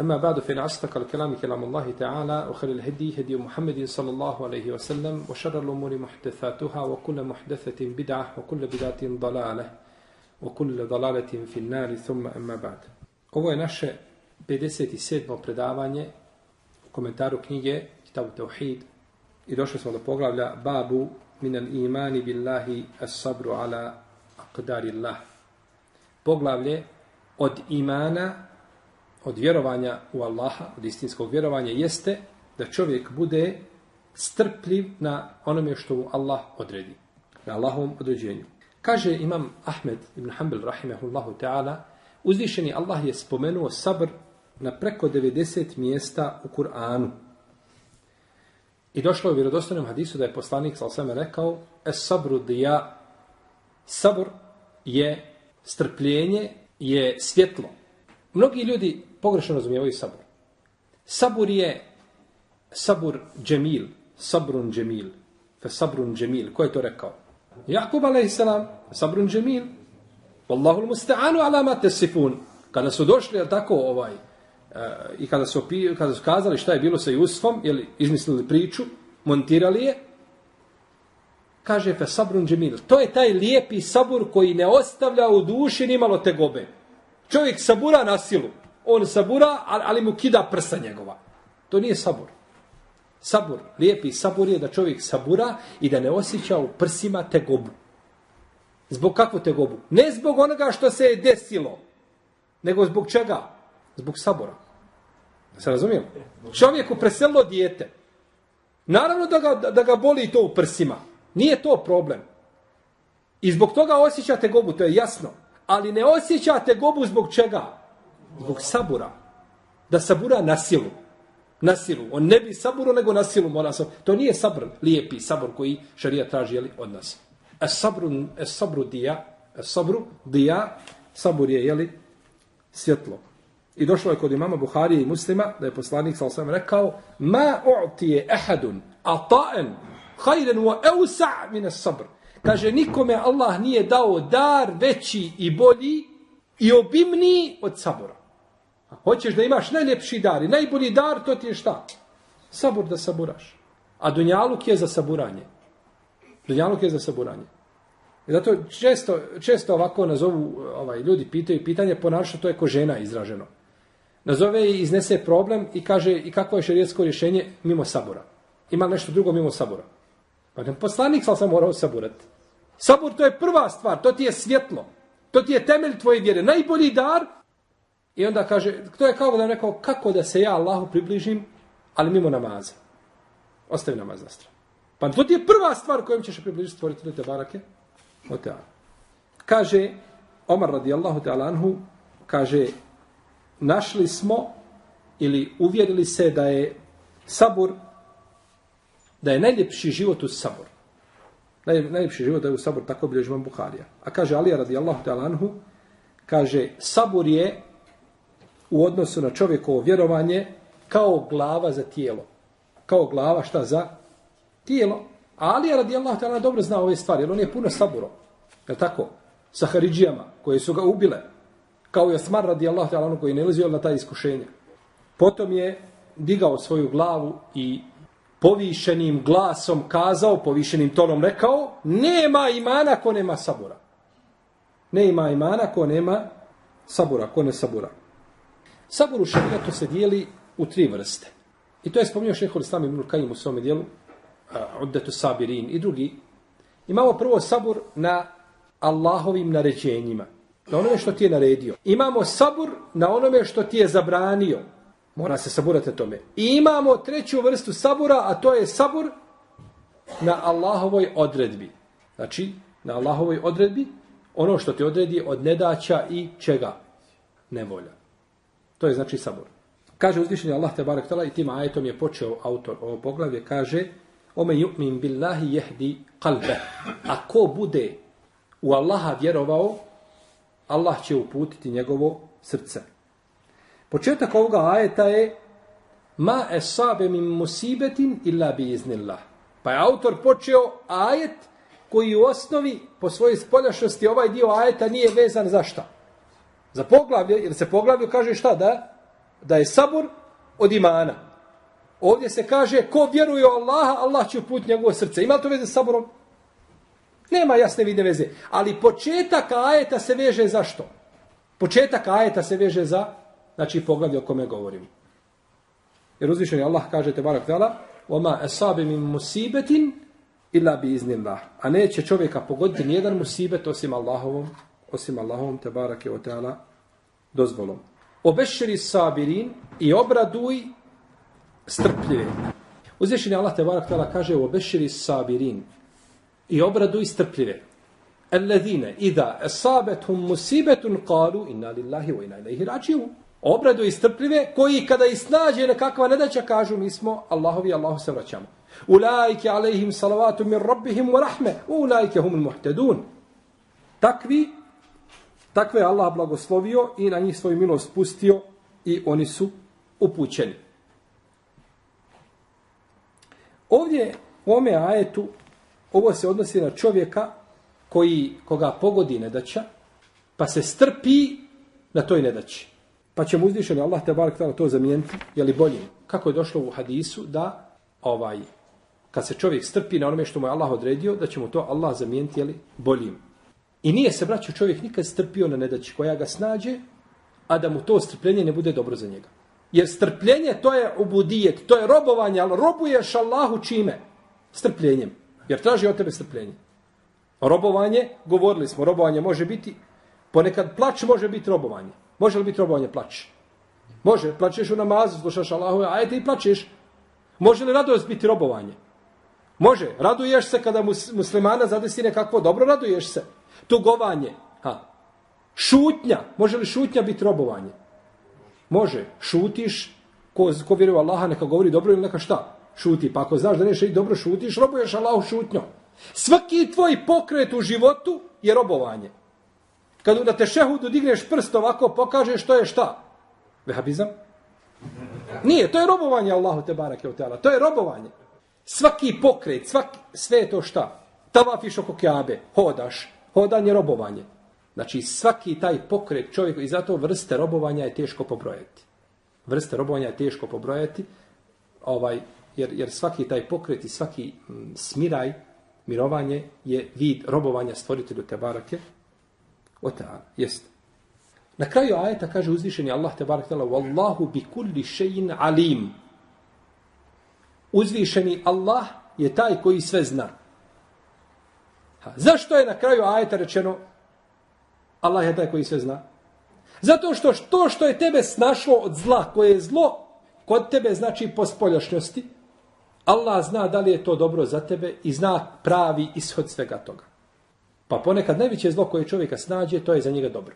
أما بعد فإن أصدق الكلام كلام الله تعالى وخير الهدي هدي محمد صلى الله عليه وسلم وشر الأمور محدثاتها وكل محدثة بدعة وكل بدعة ضلالة وكل ضلالة في النار ثم أما بعد Ovo je naše 57. predavanje u komentaru knjige Kitabu Tauhid i došli smo do poglavlja Babu minal imani billahi as sabru ala aqdari Allah. Poglavlje od imana od vjerovanja u Allaha, od istinskog vjerovanja, jeste da čovjek bude strpljiv na onome što mu Allah odredi. Na Allahovom određenju. Kaže imam Ahmed ibn Hanbel rahimehullahu ta'ala, uzvišeni Allah je spomenuo sabr na preko 90 mjesta u Kur'anu. I došlo je u vjerodostanom hadisu da je poslanik sal sveme rekao es sabru dija sabr je strpljenje, je svjetlo. Mnogi ljudi pogrešno razumijevaju sabur. Sabur je sabur džemil, sabrun džemil, fe sabrun džemil. Ko je to rekao? Jakub a.s. sabrun džemil. Wallahu musta'anu ala ma tesifun. Kada su došli, je tako, ovaj, e, i kada su, kada su kazali šta je bilo sa Jusufom, jel, izmislili priču, montirali je, kaže fe sabrun džemil. To je taj lijepi sabur koji ne ostavlja u duši ni malo tegobe. Čovjek sabura na silu on sabura, ali mu kida prsa njegova. To nije sabur. Sabur, lijepi sabur je da čovjek sabura i da ne osjeća u prsima tegobu. Zbog kakvu tegobu? Ne zbog onoga što se je desilo, nego zbog čega? Zbog sabora. Se razumijem? Čovjeku preselilo dijete. Naravno da ga, da ga boli to u prsima. Nije to problem. I zbog toga osjećate tegobu, to je jasno. Ali ne osjećate gobu zbog čega? zbog sabura. Da sabura na silu. Na silu. On ne bi saburo, nego na silu mora sabur. To nije sabr, lijepi sabur koji šarija traži jeli, od nas. Es sabru, es sabru dija, es sabru dija, sabur je, jeli, svjetlo. I došlo je kod imama Buharije i muslima, da je poslanik sa osam rekao, ma u'tije ehadun ata'en hajren wa eusa' mine sabr. Kaže, nikome Allah nije dao dar veći i bolji i obimniji od sabora. Hoćeš da imaš najljepši dar i najbolji dar, to ti je šta? Sabur da saburaš. A dunjaluk je za saburanje. Dunjaluk je za saburanje. I zato često, često ovako nazovu e, ovaj, ljudi, pitaju pitanje, ponašno to je ko žena izraženo. Nazove i iznese problem i kaže i kako je šerijetsko rješenje mimo sabora. Ima nešto drugo mimo sabora. Pa ne poslanik sam sam morao saburati. Sabur to je prva stvar, to ti je svjetlo. To ti je temelj tvoje vjere. Najbolji dar I onda kaže, to je kao da je rekao, kako da se ja Allahu približim, ali mimo namaza. Ostavi namaz na stranu. Pa to ti je prva stvar kojom ćeš približiti stvoriti do te barake. O te Kaže, Omar radijallahu ta'ala anhu, kaže, našli smo ili uvjerili se da je sabur, da je najljepši život u sabor. Naj, najljepši život da je u sabor, tako bilježi vam Buharija. A kaže Alija radijallahu ta'ala anhu, kaže, sabor je u odnosu na čovjekovo vjerovanje kao glava za tijelo. Kao glava šta za tijelo. A Alija radijallahu ta'ala dobro zna ove stvari, jer on je puno saburo. Je tako? Sa Haridžijama, koje su ga ubile. Kao i Osmar radijallahu ta'ala koji ne lezio na ta iskušenja. Potom je digao svoju glavu i povišenim glasom kazao, povišenim tonom rekao, nema imana ko nema sabura. Ne ima imana ko nema sabura, ko ne sabura. Sabor u šarijatu se dijeli u tri vrste. I to je spomnio šehol Islam ibn Kajim u svome dijelu, eh, Uddetu Sabirin i drugi. Imamo prvo sabor na Allahovim naređenjima. Na onome što ti je naredio. Imamo sabor na onome što ti je zabranio. Mora se saburati na tome. I imamo treću vrstu sabura, a to je sabur na Allahovoj odredbi. Znači, na Allahovoj odredbi, ono što ti odredi od nedaća i čega? Nevolja. To je znači sabor. Kaže uzvišenje Allah te barek tala i tim ajetom je počeo autor ovo poglavlje, kaže Ome yu'min billahi jehdi kalbe. A ko bude u Allaha vjerovao, Allah će uputiti njegovo srce. Početak ovoga ajeta je Ma esabe min musibetin illa bi iznillah. Pa je autor počeo ajet koji u osnovi po svojoj spoljašnosti ovaj dio ajeta nije vezan za šta? Za poglavlje, jer se poglavlje kaže šta da? Da je sabor od imana. Ovdje se kaže ko vjeruje u Allaha, Allah će uputiti njegovo srce. Ima to veze s saborom? Nema jasne vidne veze. Ali početak ajeta se veže za što? Početak ajeta se veže za znači poglavlje o kome govorimo. Jer uzvišen je Allah, kaže te barak tala, oma esabe min musibetin ila bi iznimba. A neće čovjeka pogoditi nijedan musibet osim Allahovom, osim Allahovom te barak je oteala dozvolom. Obešeri sabirin i obraduj strpljive. Uzvišen je Allah te barak tala kaže obešeri sabirin i obraduj strpljive. Alladine, ida esabetum musibetun kalu inna lillahi wa inna ilaihi rađivu. Obradu i strpljive koji kada i snađe nekakva nedaća kažu mi smo Allahovi Allahu se vraćamo. Ulaike alejhim salavatu min rabbihim wa rahme. Ulaike humul muhtedun. Takvi, takve Allah blagoslovio i na njih svoju milost pustio i oni su upućeni. Ovdje u ome ajetu ovo se odnosi na čovjeka koji koga pogodi nedaća pa se strpi na toj nedaći. Pa ćemo uzvišeni Allah te barek to zamijeniti, je li bolje? Kako je došlo u hadisu da ovaj kad se čovjek strpi na onome što mu je Allah odredio, da će mu to Allah zamijeniti, je li boljim. I nije se, braćo, čovjek nikad strpio na nedaći koja ga snađe, a da mu to strpljenje ne bude dobro za njega. Jer strpljenje to je ubudijet, to je robovanje, ali robuješ Allahu čime? Strpljenjem. Jer traži od tebe strpljenje. Robovanje, govorili smo, robovanje može biti, ponekad plać može biti robovanje. Može li biti robovanje plać? Može, plačeš u namazu, slušaš Allahu, a ti plačeš. Može li radost biti robovanje? Može, raduješ se kada muslimana zadesi nekakvo dobro, raduješ se. Tugovanje, ha. Šutnja, može li šutnja biti robovanje? Može, šutiš, ko, ko vjeruje Allaha, neka govori dobro ili neka šta? Šuti, pa ako znaš da nešto dobro šutiš, robuješ Allahu šutnjom. Svaki tvoj pokret u životu je robovanje. Kad na tešehudu digneš prst ovako, pokažeš što je šta? Vehabizam? Nije, to je robovanje Allahu te barake u teala. To je robovanje. Svaki pokret, svaki, sve je to šta? Tavafiš oko kjabe, hodaš. Hodanje, robovanje. Znači svaki taj pokret čovjek i zato vrste robovanja je teško pobrojati. Vrste robovanja je teško pobrojati. Ovaj, jer, jer svaki taj pokret i svaki mm, smiraj, mirovanje je vid robovanja stvoritelju te barake ta'ala, jest. Na kraju ajeta kaže uzvišeni Allah te barek tala Wallahu bi kulli še'in alim. Uzvišeni Allah je taj koji sve zna. Ha, zašto je na kraju ajeta rečeno Allah je taj koji sve zna? Zato što to što je tebe snašlo od zla, koje je zlo, kod tebe znači po spoljašnjosti, Allah zna da li je to dobro za tebe i zna pravi ishod svega toga. Pa ponekad najveće zlo koje čovjeka snađe, to je za njega dobro.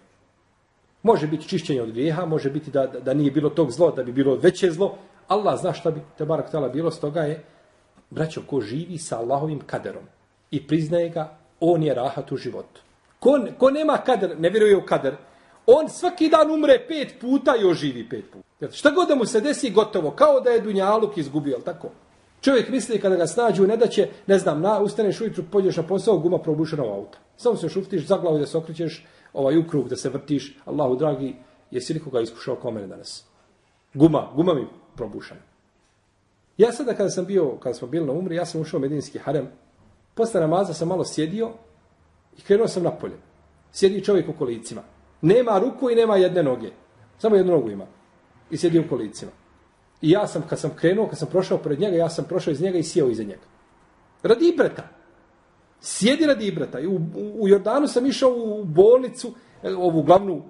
Može biti čišćenje od grijeha, može biti da, da, da nije bilo tog zlo, da bi bilo veće zlo. Allah zna šta bi te barak tala bilo, stoga je, braćo, ko živi sa Allahovim kaderom i priznaje ga, on je rahat u životu. Ko, ko nema kader, ne vjeruje u kader, on svaki dan umre pet puta i oživi pet puta. Šta god da mu se desi, gotovo, kao da je Dunjaluk izgubio, tako? Čovjek misli kada ga snađu, ne da će, ne znam, na, ustaneš ujutru, pođeš na posao, guma probušena u auto. Samo se šuftiš, za glavu da se okrećeš, ovaj ukrug da se vrtiš. Allahu dragi, jesi li koga iskušao kao mene danas? Guma, guma mi probušana. Ja sada kada sam bio, kada smo bili na umri, ja sam ušao u medinski harem. Posle namaza sam malo sjedio i krenuo sam napolje. Sjedi čovjek u kolicima. Nema ruku i nema jedne noge. Samo jednu nogu ima. I sjedi u kolicima. I ja sam, kad sam krenuo, kad sam prošao pored njega, ja sam prošao iz njega i sjeo iza njega. Radi ibreta. Sjedi radi Ibrata. U, u Jordanu sam išao u bolnicu, e, ovu glavnu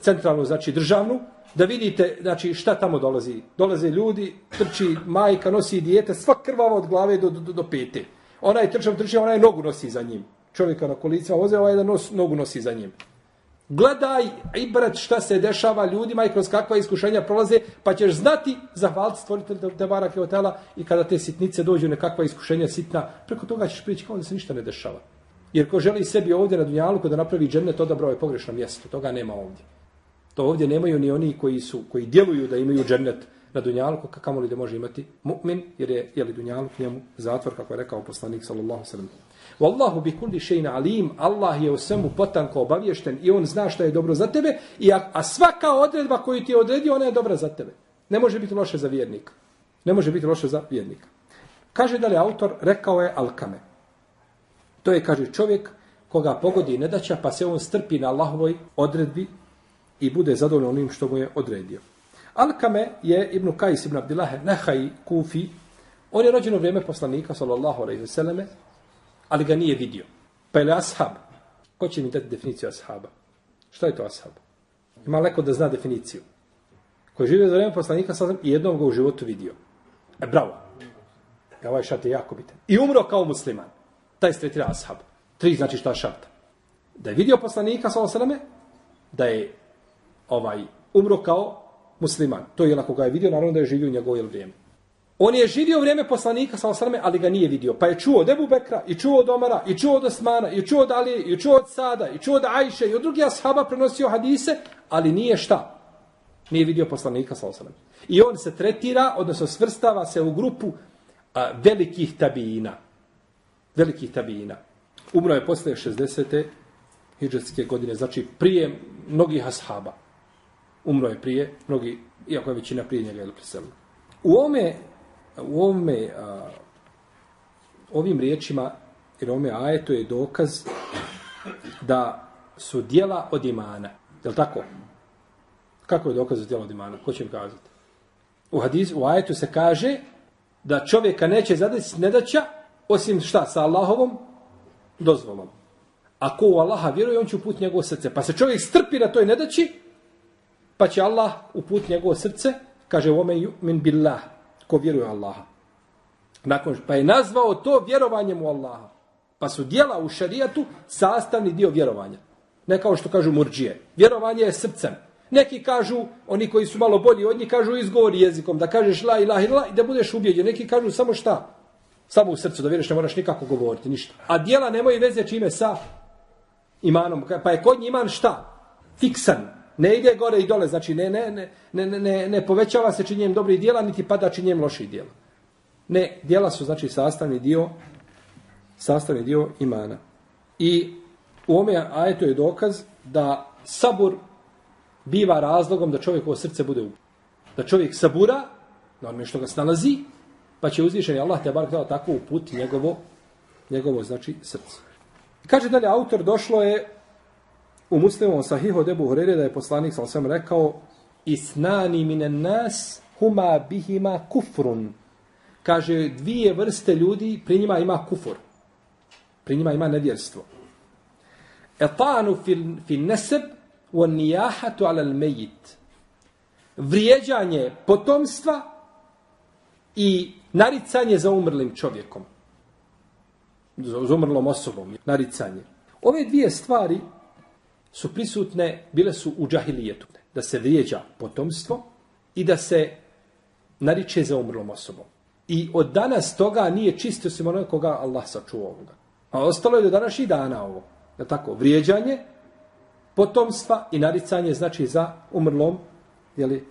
centralnu, znači državnu, da vidite znači, šta tamo dolazi. Dolaze ljudi, trči majka, nosi dijete, sva krvava od glave do, do, do pete. Ona je trčao, trči, ona je nogu nosi za njim. Čovjeka na kolicima voze, ovaj jedan nos, nogu nosi za njim. Gledaj, ibrat šta se dešava ljudima i kroz kakva iskušenja prolaze, pa ćeš znati zahvaliti stvoritelj Tebara Keotela i kada te sitnice dođu nekakva iskušenja sitna, preko toga ćeš prijeći kao da se ništa ne dešava. Jer ko želi sebi ovdje na Dunjalu, da napravi džennet, odabrao je pogrešno mjesto. Toga nema ovdje. To ovdje nemaju ni oni koji su koji djeluju da imaju džennet na dunjalku, kamo li da može imati mu'min, jer je, je li dunjaluk njemu zatvor, kako je rekao poslanik, sallallahu sallam. Wallahu bi kulli shay'in alim. Allah je u svemu potanko obaviješten i on zna šta je dobro za tebe i a, a svaka odredba koju ti je odredio, ona je dobra za tebe. Ne može biti loše za vjernika. Ne može biti loše za vjernika. Kaže da li autor rekao je Alkame. To je kaže čovjek koga pogodi nedaća pa se on strpi na Allahovoj odredbi i bude zadovoljan onim što mu je odredio. Alkame je Ibn Kajs ibn Abdillah Nehaj Kufi. On je rođen u vrijeme poslanika, sallallahu alaihi ve selleme, ali ga nije vidio. Pa je li ashab? Ko će mi dati definiciju ashaba? Šta je to ashab? Ima leko da zna definiciju. Koji žive za vrijeme poslanika, sallam, i jednom ga u životu vidio. E, bravo. E, ovaj šart je jako bitan. I umro kao musliman. Taj se tretira ashab. Tri znači šta je šarta. Da je vidio poslanika, sallallahu sallam, da je ovaj umro kao musliman. To je ako ga je vidio, naravno da je živio u njegovo vrijeme. On je živio vrijeme poslanika, sa osrame, ali ga nije vidio. Pa je čuo od Ebu Bekra, i čuo od Omara, i čuo od Osmana, i čuo od Alije, i čuo od Sada, i čuo od Ajše, i od drugih ashaba prenosio hadise, ali nije šta? Nije vidio poslanika, sa osrame. I on se tretira, odnosno svrstava se u grupu a, velikih tabijina. Velikih tabijina. Umro je posle 60. hijđarske godine, znači prije mnogih ashaba. Umro je prije, mnogi, iako je većina prije njega ili preselila. U ome, u ome, a, ovim riječima, jer ome ajetu je dokaz da su dijela od imana. Je li tako? Kako je dokaz za dijela od imana? Ko će mi kazati? U, hadiz, u ajetu se kaže da čovjeka neće zadesiti nedaća osim šta? Sa Allahovom dozvolom. Ako u Allaha vjeruje, on će uputiti njegovo srce. Pa se čovjek strpi na toj nedaći, pa će Allah uput njegovo srce, kaže ome min billah, ko vjeruje Allaha. Nakon, pa je nazvao to vjerovanjem u Allaha. Pa su dijela u šarijatu sastavni dio vjerovanja. Ne kao što kažu murđije. Vjerovanje je srcem. Neki kažu, oni koji su malo bolji od njih, kažu izgovori jezikom, da kažeš la ilaha ila i da budeš ubijeđen. Neki kažu samo šta? Samo u srcu, da vjeruješ, ne moraš nikako govoriti, ništa. A dijela nemaju veze čime sa imanom. Pa je kod njih iman šta? Fiksan, Ne ide gore i dole, znači ne, ne, ne, ne, ne, ne povećava se činjenjem dobrih dijela, niti pada činjenjem loših dijela. Ne, dijela su znači sastavni dio, sastavni dio imana. I u ome ajetu je dokaz da sabur biva razlogom da čovjekovo srce bude uput. Da čovjek sabura, na onome što ga snalazi, pa će uzvišeni Allah te bar tako uputi njegovo, njegovo znači srce. I kaže dalje, autor došlo je u muslimom sahihu od Ebu Hurere da je poslanik sam sam rekao isnani minen nas huma bihima kufrun. Kaže, dvije vrste ljudi, pri njima ima kufur. Pri njima ima nevjerstvo. Etanu fil, fil neseb u nijahatu ala mejit. Vrijeđanje potomstva i naricanje za umrlim čovjekom. Za umrlom osobom. Naricanje. Ove dvije stvari su prisutne, bile su u džahilijetu. Da se vrijeđa potomstvo i da se nariče za umrlom osobom. I od danas toga nije čisto osim onoga koga Allah sačuva ovoga. A ostalo je do današnjih dana ovo. Je tako? Vrijeđanje potomstva i naricanje znači za umrlom jeli,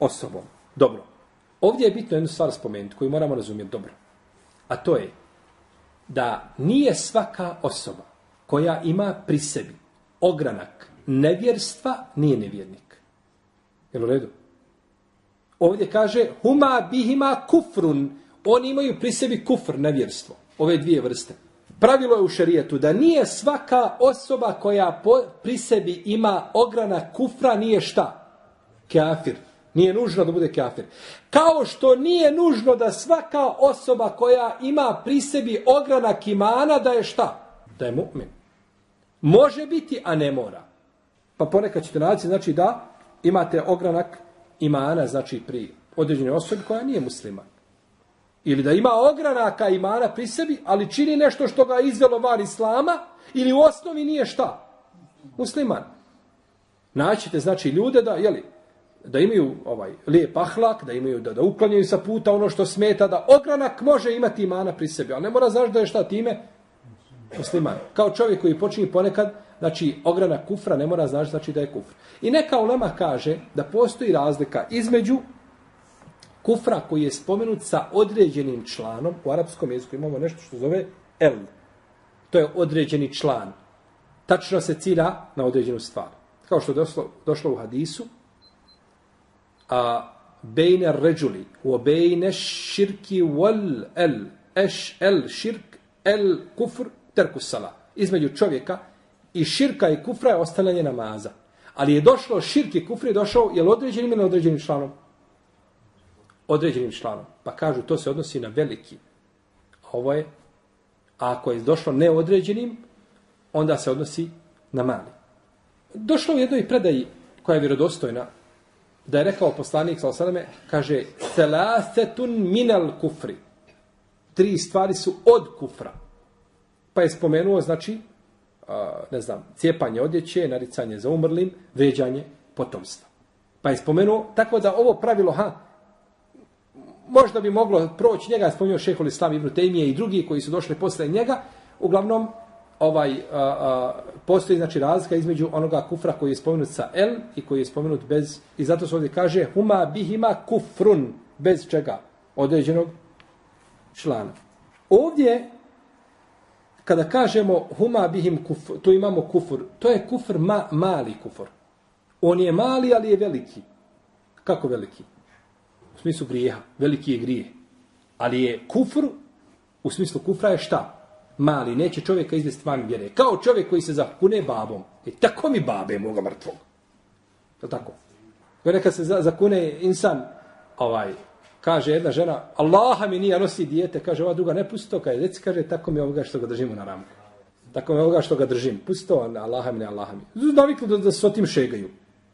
osobom. Dobro. Ovdje je bitno jednu stvar spomenuti koju moramo razumjeti dobro. A to je da nije svaka osoba koja ima pri sebi ogranak nevjerstva nije nevjernik. Jel u redu? Ovdje kaže huma bihima kufrun. Oni imaju pri sebi kufr, nevjerstvo. Ove dvije vrste. Pravilo je u šarijetu da nije svaka osoba koja po, pri sebi ima ogranak kufra nije šta? Kafir. Nije nužno da bude kafir. Kao što nije nužno da svaka osoba koja ima pri sebi ogranak imana da je šta? Da je mu'min. Može biti, a ne mora. Pa ponekad ćete naći, znači da imate ogranak imana, znači pri određenoj osobi koja nije musliman. Ili da ima ogranaka imana pri sebi, ali čini nešto što ga izvelo var islama, ili u osnovi nije šta? Musliman. Naćite, znači, ljude da, jeli, da imaju ovaj lijep ahlak, da imaju da, da uklanjaju sa puta ono što smeta, da ogranak može imati imana pri sebi, ali ne mora znaš da je šta time musliman. Kao čovjek koji počini ponekad, znači ograna kufra ne mora znači, znači da je kufr. I neka ulema kaže da postoji razlika između kufra koji je spomenut sa određenim članom, u arapskom jeziku imamo nešto što zove el. To je određeni član. Tačno se cilja na određenu stvar. Kao što je došlo, došlo u hadisu, a bejne ređuli, u bejne širki wal el, eš el širk, el kufr, terku sala. Između čovjeka i širka i kufra je ostavljanje namaza. Ali je došlo širk i je došao, je li određenim ili određenim članom? Određenim članom. Pa kažu, to se odnosi na veliki. Ovo je, a ako je došlo neodređenim, onda se odnosi na mali. Došlo u jednoj predaji koja je vjerodostojna, da je rekao poslanik sa osaname, kaže, selasetun minal kufri. Tri stvari su od kufra. Pa je spomenuo, znači, ne znam, cijepanje odjeće, naricanje za umrlim, vređanje potomstva. Pa je spomenuo, tako da ovo pravilo, ha, možda bi moglo proći njega, spomenuo šehol Islam Ibn Tejmije i drugi koji su došli posle njega, uglavnom, ovaj a, a, postoji znači razlika između onoga kufra koji je spomenut sa el i koji je spomenut bez i zato se ovdje kaže huma bihima kufrun bez čega određenog člana. Ovdje kada kažemo huma bihim kufr, to imamo kufur, to je kufr ma, mali kufur. On je mali, ali je veliki. Kako veliki? U smislu grijeha. Veliki je grijeh. Ali je kufr, u smislu kufra je šta? mali, neće čovjeka izvesti van vjere. Kao čovjek koji se zakune babom. I e, tako mi babe moga mrtvog. To tako. Kada neka se zakune insan, ovaj, kaže jedna žena, Allaha mi nije nosi dijete, kaže ova druga, ne pusti to, kaže, reci, kaže, tako mi ovoga što ga držimo na ramku. Tako mi ovoga što ga držim. Pusti to, Allaha mi ne, Allaha mi. Navikli da, da se o tim šegaju.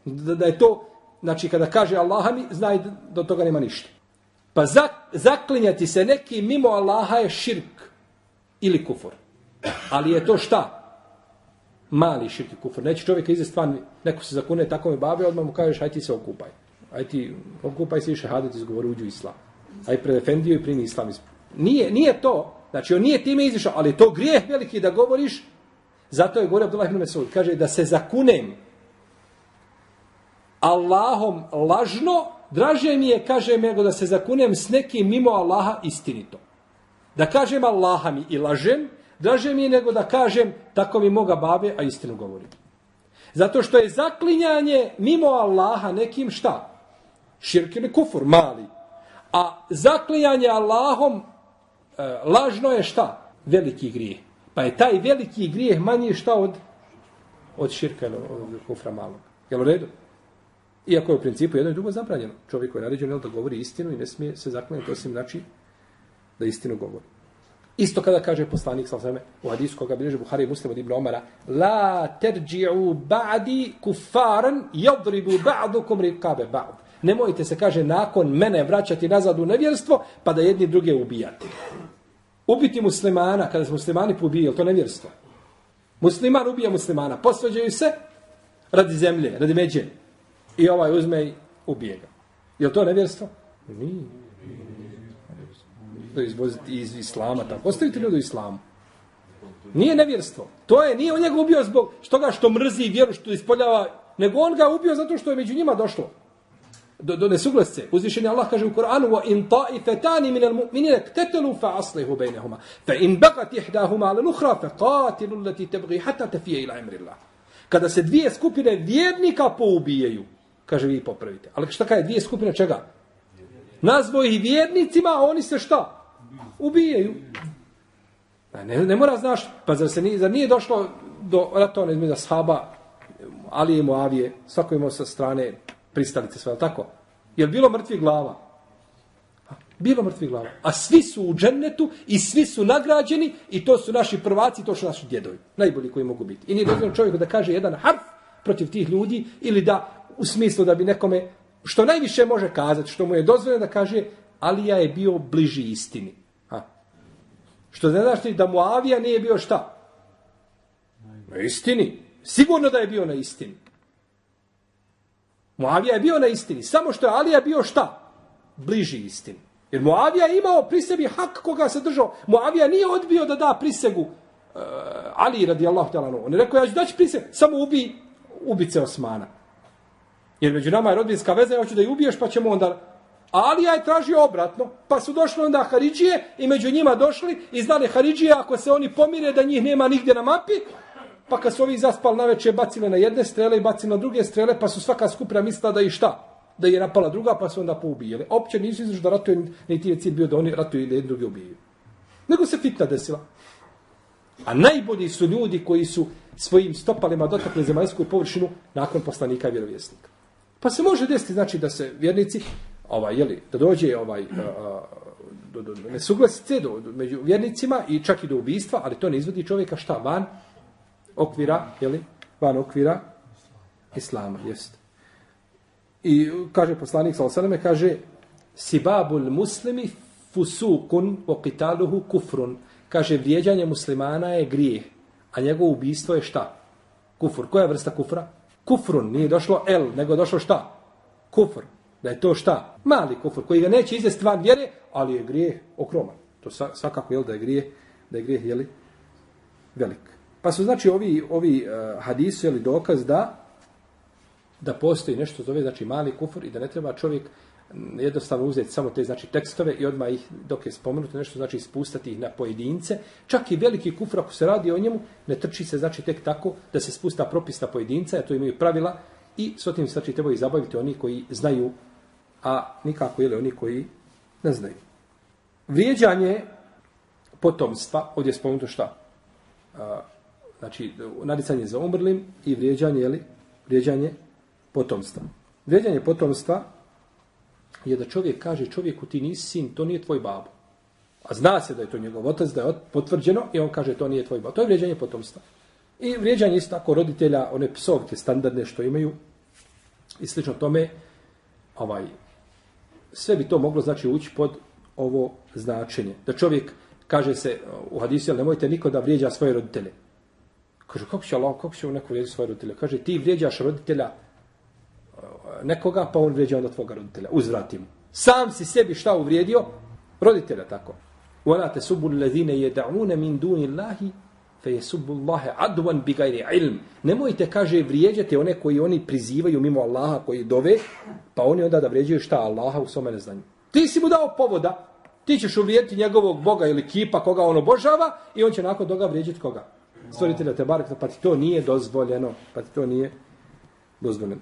Da, da je to, znači, kada kaže Allaha mi, znaj da do toga nema ništa. Pa zak, zaklinjati se neki mimo Allaha je širk ili kufur. Ali je to šta? Mali širki kufur. Neće čovjeka izvesti van, neko se zakune tako mi babe, odmah mu kažeš, aj ti se okupaj. Aj ti okupaj se i šehadet izgovori uđu islam. Aj pred Efendiju i primi islam. Nije, nije to, znači on nije time izišao, ali to grijeh veliki da govoriš, zato je govorio Abdullah ibn Mesud, kaže da se zakunem Allahom lažno, draže mi je, kaže, nego da se zakunem s nekim mimo Allaha istinito. Da kažem Allaha mi i lažem, draže mi je nego da kažem tako mi moga babe, a istinu govorim. Zato što je zaklinjanje mimo Allaha nekim šta? Širk ili kufur, mali. A zaklijanje Allahom e, lažno je šta? Veliki grijeh. Pa je taj veliki grijeh manji šta od, od širka ili od kufra malog. Jel u redu? Iako je u principu jedno i drugo zabranjeno. Čovjek koji je naređen da govori istinu i ne smije se zaklinjati osim znači da istinu govori. Isto kada kaže poslanik sa sveme u hadisu koga bilježe Buhari i Muslim od Ibn Omara La terđi'u ba'di kufaran jodribu ba'dukum rikabe ba'd. Nemojte se, kaže, nakon mene vraćati nazad u nevjerstvo pa da jedni druge ubijate. Ubiti muslimana, kada se muslimani pobijaju, to nevjerstvo. Musliman ubija muslimana, posvađaju se radi zemlje, radi međe. I ovaj uzme i ubije ga. Je to nevjerstvo? Nije To izvoziti iz islama. Tako. Ostavite ljudi u islamu. Nije nevjerstvo. To je, nije on njega ubio zbog što ga što mrzi vjeru, što ispoljava, nego on ga ubio zato što je među njima došlo. Do, do nesuglasce. Uzvišenje Allah kaže u Koranu wa in ta'ifetani min al-mu'minina ktetelu fa aslihu bejnehuma. Fa in bagat ihdahuma ala luhra fa qatilu lati tabghi hatta tafiya ila imrillah. Kada se dvije skupine vjernika poubijaju, kaže vi popravite. Ali šta kaže, dvije skupine čega? Nazvo ih vjernicima, a oni se šta? ubijaju. Ne, ne mora znaš, pa zar, se nije, zar nije došlo do ratona između sahaba, Ali i Moavije, svako imao sa strane pristalice sve, tako? Je bilo mrtvi glava? Bilo mrtvi glava. A svi su u džennetu i svi su nagrađeni i to su naši prvaci, to su naši djedovi. Najbolji koji mogu biti. I nije dozvoljeno čovjeku da kaže jedan harf, protiv tih ljudi ili da u smislu da bi nekome što najviše može kazati, što mu je dozvoljeno da kaže Alija je bio bliži istini. Ha. Što ne znaš ti da Muavija nije bio šta? Na istini. Sigurno da je bio na istini. Muavija je bio na istini. Samo što je Alija bio šta? Bliži istini. Jer Muavija je imao pri sebi hak koga se držao. Muavija nije odbio da da prisegu uh, Ali radijallahu ta'ala. On je rekao, ja ću daći prisegu, samo ubi ubice Osmana. Jer među nama je rodbinska veza, ja hoću da je ubiješ, pa ćemo onda... Alija je tražio obratno, pa su došli onda Haridžije i među njima došli i znali Haridžije, ako se oni pomire da njih nema nigdje na mapi, pa kad su ovi zaspali na večer, bacile na jedne strele i bacile na druge strele, pa su svaka skupina mislila da i šta? Da je napala druga, pa su onda poubijeli. Opće nisu izrašli da ratuje, niti je cilj bio da oni ratuju ili jedni drugi ubijaju. Nego se fitna desila. A najbolji su ljudi koji su svojim stopalima dotakli zemaljsku površinu nakon poslanika i vjerovjesnika. Pa se može desiti, znači, da se vjernici, ovaj, jeli, da dođe ovaj, a, a, do, do, do nesuglasice do, do, među vjernicima i čak i do ubistva, ali to ne izvodi čovjeka šta van okvira, jeli, van okvira islama, jest. I kaže poslanik sa osaleme, kaže Sibabul muslimi fusukun o kitaluhu kufrun. Kaže, vrijeđanje muslimana je grijeh, a njegovo ubistvo je šta? Kufur. Koja vrsta kufra? kufrun, nije došlo el, nego došlo šta? Kufr. Da je to šta? Mali kufr, koji ga neće izvesti van vjere, ali je grijeh okroman. To svakako je da je grijeh, da je grijeh, jeli, velik. Pa su znači ovi, ovi e, uh, ili dokaz da da postoji nešto zove, znači mali kufr i da ne treba čovjek jednostavno uzeti samo te znači tekstove i odmah ih dok je spomenuto nešto znači spustati ih na pojedince. Čak i veliki kufr ako se radi o njemu ne trči se znači tek tako da se spusta propis na pojedinca jer to imaju pravila i s tim znači trebaju zabaviti oni koji znaju a nikako ili oni koji ne znaju. Vrijeđanje potomstva ovdje je spomenuto šta? Znači naricanje za umrlim i vrijeđanje jeli, vrijeđanje potomstva vrijeđanje potomstva je da čovjek kaže čovjeku ti nisi sin, to nije tvoj babo. A zna se da je to njegov otac, da je potvrđeno i on kaže to nije tvoj babo. To je vrijeđanje potomstva. I vrijeđanje isto tako roditelja, one psovke standardne što imaju i slično tome, ovaj, sve bi to moglo znači ući pod ovo značenje. Da čovjek kaže se u hadisu, nemojte niko da vrijeđa svoje roditelje. Kaže, kako će Allah, kako će neko vrijeđati svoje roditelje? Kaže, ti vrijeđaš roditelja nekoga, pa on vrijeđa onda tvoga roditelja. Uzvrati mu. Sam si sebi šta uvrijedio? Roditelja tako. وَلَا تَسُبُّ الَّذِينَ يَدَعُونَ مِنْ دُونِ اللَّهِ فَيَسُبُّ اللَّهَ عَدْوًا بِغَيْرِ عِلْمِ Nemojte, kaže, vrijeđati one koji oni prizivaju mimo Allaha, koji dove, pa oni onda da vrijeđaju šta Allaha u svome neznanju. Ti si mu dao povoda, ti ćeš uvrijediti njegovog Boga ili kipa koga on obožava i on će nakon toga vrijeđati koga? Stvoritelja te barek, pa ti to nije dozvoljeno, pa ti to nije dozvoljeno.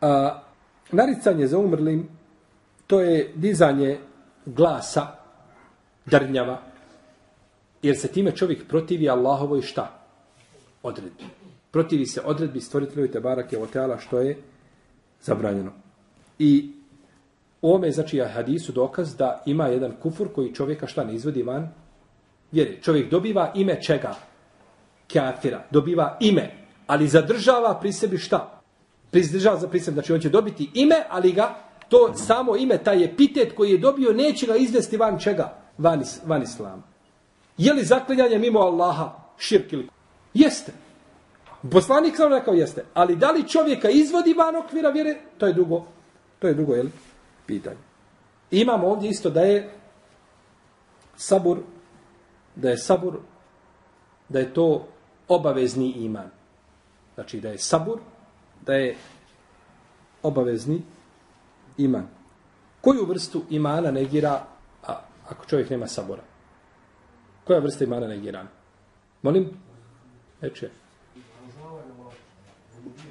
A, naricanje za umrlim, to je dizanje glasa drnjava, jer se time čovjek protivi Allahovoj šta? Odredbi. Protivi se odredbi stvoritelju te barake o teala što je zabranjeno. I u ome, znači, hadisu dokaz da ima jedan kufur koji čovjeka šta ne izvodi van Jer Čovjek dobiva ime čega? Kafira. Dobiva ime, ali zadržava pri sebi šta? prizdržava za prisem, znači on će dobiti ime, ali ga to samo ime, taj epitet koji je dobio, neće ga izvesti van čega? Van, is, van islama. Je li zaklinjanje mimo Allaha širk ili? Jeste. Poslanik sam rekao jeste. Ali da li čovjeka izvodi van okvira vjere? To je drugo, to je drugo, jel? Pitanje. Imamo ovdje isto da je sabur, da je sabur, da je to obavezni iman. Znači da je sabur, da je obavezni iman. Koju vrstu imana negira a, ako čovjek nema sabora? Koja vrsta imana negira? Molim? Neče.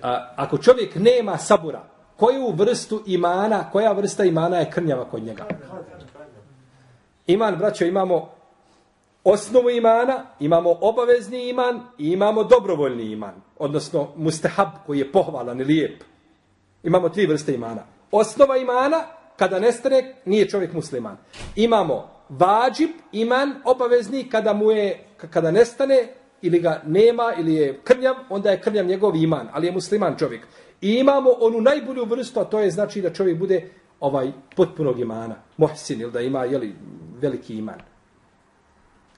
A, ako čovjek nema sabura, koju vrstu imana, koja vrsta imana je krnjava kod njega? Iman, braćo, imamo osnovu imana, imamo obavezni iman i imamo dobrovoljni iman. Odnosno, mustahab koji je pohvalan i lijep. Imamo tri vrste imana. Osnova imana, kada nestane, nije čovjek musliman. Imamo vađib, iman, obavezni, kada mu je, kada nestane, ili ga nema, ili je krnjav, onda je krnjav njegov iman, ali je musliman čovjek. I imamo onu najbolju vrstu, a to je znači da čovjek bude ovaj potpunog imana, mohsin, ili da ima jeli, veliki iman.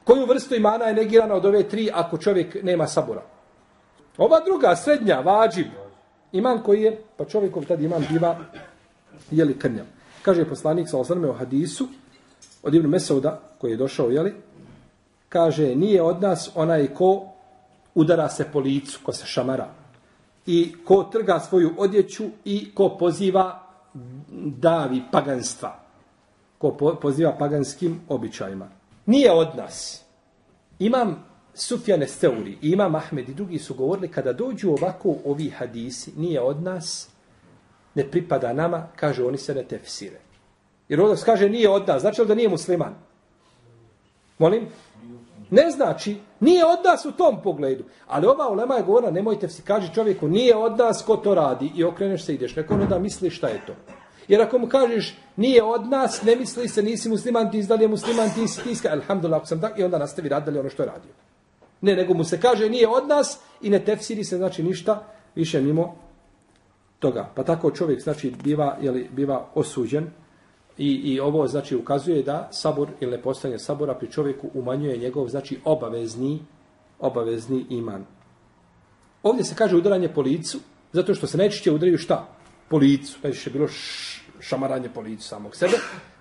Koju vrstu imana je negirana od ove tri ako čovjek nema sabora? Ova druga, srednja, vađib, iman koji je, pa čovjekov tad iman biva, jeli krnjav. Kaže poslanik sa osrme o hadisu, od Ibn Mesauda, koji je došao, jeli, kaže, nije od nas onaj ko udara se po licu, ko se šamara, i ko trga svoju odjeću i ko poziva davi paganstva, ko po, poziva paganskim običajima. Nije od nas. Imam Sufjane Steuri i Imam Ahmed i drugi su govorili kada dođu ovako ovi hadisi, nije od nas, ne pripada nama, kaže oni se ne tefsire. Jer ovdje kaže nije od nas, znači li da nije musliman? Molim? Ne znači, nije od nas u tom pogledu. Ali ova ulema je govorila, nemojte si kaži čovjeku, nije od nas ko to radi i okreneš se ideš. Neko da misli šta je to. Jer ako mu kažeš, nije od nas, ne misli se, nisi musliman, ti izdali je musliman, ti si tiska, alhamdulillah, ako sam tak, i onda nastavi radili ono što je radio. Ne, nego mu se kaže, nije od nas i ne tefsiri se, znači ništa, više mimo toga. Pa tako čovjek, znači, biva, jeli, biva osuđen, I, I ovo znači ukazuje da sabor ili nepostojanje sabora pri čovjeku umanjuje njegov znači obavezni obavezni iman. Ovdje se kaže udaranje po licu, zato što se najčešće udaraju šta? Po licu. Najčešće je bilo šamaranje po licu samog sebe.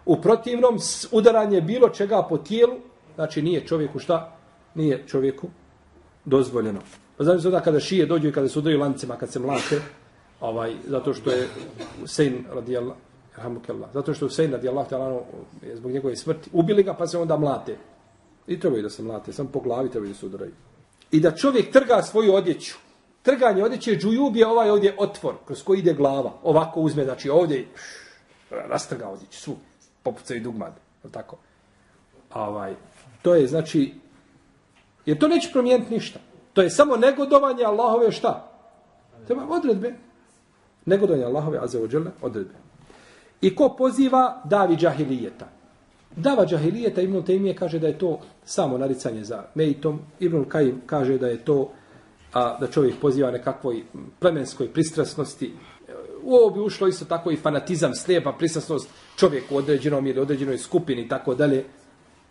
U protivnom, udaranje bilo čega po tijelu, znači nije čovjeku šta? Nije čovjeku dozvoljeno. Pa znači se da kada šije dođu i kada se udaju lancima, kad se mlate, ovaj, zato što je Sejn radijallahu Rahmukallah. Zato što Husein radijallahu ta'ala je zbog njegove smrti. Ubili ga pa se onda mlate. I trebaju da se mlate. Samo po glavi trebaju da se udaraju. I da čovjek trga svoju odjeću. Trganje odjeće džujub je ovaj ovdje otvor kroz koji ide glava. Ovako uzme, znači ovdje rastrga odjeću. Svu. Popuca i dugmad. Je tako? Ovaj, to je znači jer to neće promijeniti ništa. To je samo negodovanje Allahove šta? Treba odredbe. Negodovanje Allahove azzawajal odredbe. I ko poziva davi džahilijeta? Dava džahilijeta Ibn Taymije kaže da je to samo naricanje za mejtom. Ibn Kajim kaže da je to a, da čovjek poziva nekakvoj plemenskoj pristrasnosti. U ovo bi ušlo isto tako i fanatizam, slijepa prisasnost čovjeku u određenom ili određenoj skupini i tako dalje.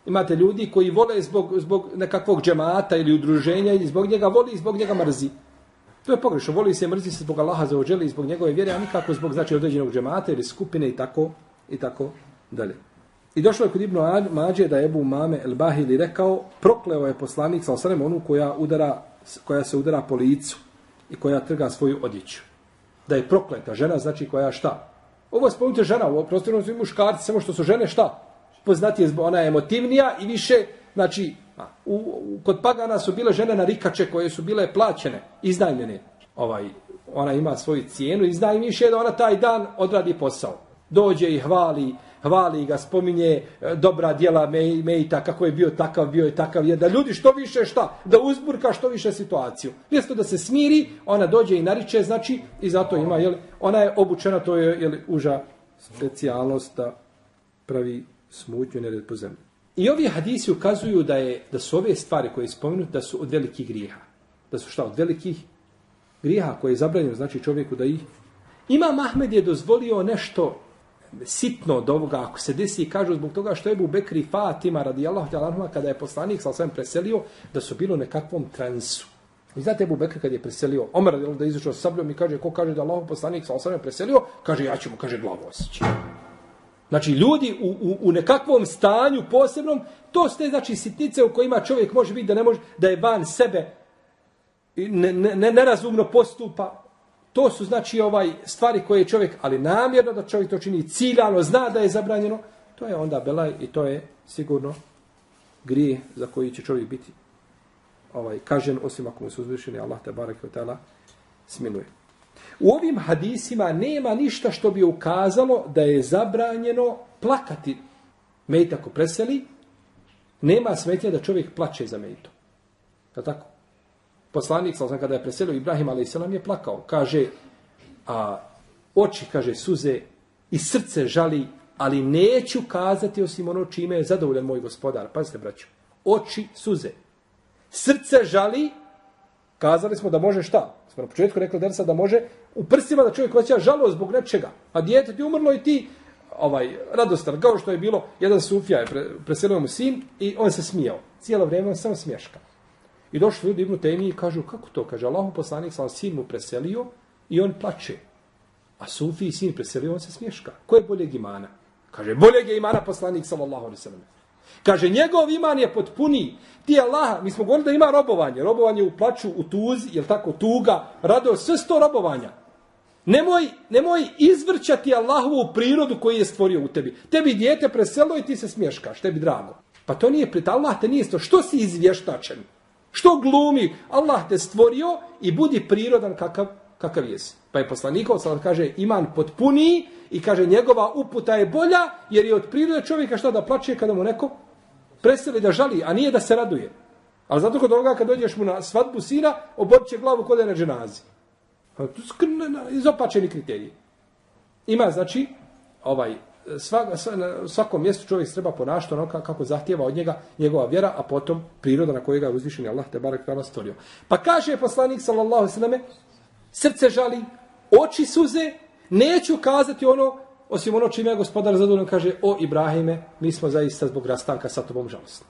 Imate ljudi koji vole zbog, zbog nekakvog džemata ili udruženja i zbog njega voli i zbog njega mrzi. To je pogrešno. Voli se i mrzi se zbog Allaha za ođeli i zbog njegove vjere, a nikako zbog znači određenog džemata ili skupine i tako i tako dalje. I došlo je kod Ibnu Mađe da je Ebu Mame El Bahili rekao, prokleo je poslanik sa osanem onu koja, udara, koja se udara po licu i koja trga svoju odjeću. Da je prokleta žena, znači koja šta? Ovo je žena, ovo prostorno su i muškarci, samo što su žene šta? Poznati je ona je emotivnija i više, znači, U, u, kod pagana su bile žene na rikače koje su bile plaćene, iznajmljene. Ovaj, ona ima svoju cijenu i više da ona taj dan odradi posao. Dođe i hvali, hvali ga, spominje e, dobra djela Mejta, kako je bio takav, bio je takav, je da ljudi što više šta, da uzburka što više situaciju. Mjesto da se smiri, ona dođe i nariče, znači, i zato ima, jel, ona je obučena, to je jel, uža specijalnost da pravi smutnju nered po zemlji. I ovi hadisi ukazuju da je da su ove stvari koje je spomenut da su od velikih grijeha. Da su šta od velikih grijeha koje je zabranjeno znači čovjeku da ih Ima Mahmed je dozvolio nešto sitno od ovoga, ako se desi kažu zbog toga što je Ebu Bekri Fatima radijallahu ta'ala kada je poslanik sa svem preselio, da su bilo nekakvom transu. I znate Ebu Bekri kad je preselio, Omer radijallahu da izučao sabljom i kaže, ko kaže da Allah poslanik sa svem preselio, kaže ja ću mu, kaže glavu osjeći. Znači, ljudi u, u, u nekakvom stanju posebnom, to ste, znači, sitnice u kojima čovjek može biti da ne može, da je van sebe, ne, ne, nerazumno postupa. To su, znači, ovaj stvari koje čovjek, ali namjerno da čovjek to čini ciljano, zna da je zabranjeno, to je onda belaj i to je sigurno grije za koji će čovjek biti ovaj kažen osim ako mu se uzvišeni Allah te barek ve taala smiluje. U ovim hadisima nema ništa što bi ukazalo da je zabranjeno plakati mejta ko preseli. Nema smetnje da čovjek plače za mejto. Je tako? Poslanik, sam kada je preselio Ibrahim a.s. je plakao. Kaže, a, oči, kaže, suze i srce žali, ali neću kazati osim ono čime je zadovoljan moj gospodar. Pazite, braću. Oči, suze. Srce žali, kazali smo da može šta? Smo na početku rekli Dersa da može u prsima da čovjek osjeća žalost zbog nečega. A dijete ti umrlo i ti ovaj radostan, kao što je bilo, jedan sufija je pre, preselio mu sin i on se smijao. Cijelo vrijeme on samo smješka. I došli ljudi Ibnu Tejmiji i kažu, kako to? Kaže, Allahu poslanik sa sin mu preselio i on plače. A Sufi sin preselio, on se smješka. Ko je boljeg imana? Kaže, boljeg je imana poslanik sallallahu alaihi sallam. Kaže, njegov iman je potpuni. Ti Allah, mi smo govorili da ima robovanje. Robovanje u plaču, u tuzi, je tako, tuga, rado, sve sto robovanja. Nemoj, nemoj izvrćati Allahovu prirodu koju je stvorio u tebi. Tebi dijete preselo i ti se smješkaš, tebi drago. Pa to nije pred Allah te nije sto. Što si izvještačen? Što glumi? Allah te stvorio i budi prirodan kakav, kakav jesi. Pa je poslanikov sad kaže iman potpuni i kaže njegova uputa je bolja jer je od prirode čovjeka šta da plače kada mu neko preseli da žali, a nije da se raduje. Ali zato kod ovoga kad dođeš mu na svadbu sina, obodit će glavu kod je na dženazi. Pa, to izopačeni kriteriji. Ima, znači, ovaj, svak, na svakom mjestu čovjek treba ponašati ono kako zahtjeva od njega njegova vjera, a potom priroda na kojega je uzvišen Allah te barek tala stvorio. Pa kaže poslanik sallallahu sallam, srce žali, oči suze, neću kazati ono, osim ono čime je gospodar zadovoljno kaže, o Ibrahime, mi smo zaista zbog rastanka sa tobom žalostni.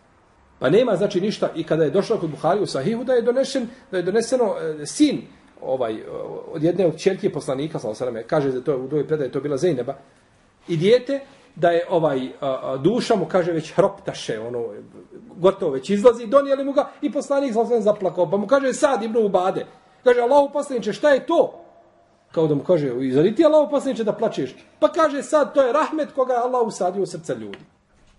Pa nema znači ništa i kada je došlo kod Buhari u Sahihu da je donesen da je doneseno e, sin ovaj od jedne od ćerke poslanika sallallahu alejhi ve kaže da to u drugoj predaje to bila Zejneba i dijete da je ovaj a, a, duša mu kaže već hroptaše ono gotovo već izlazi donijeli mu ga i poslanik sallallahu zaplakao. Pa mu kaže sad ibn Ubade. Kaže Allahu poslaniče, šta je to? Kao da mu kaže izali ti Allahu poslaniče da plačeš? Pa kaže sad to je rahmet koga je Allah usadio u srca ljudi.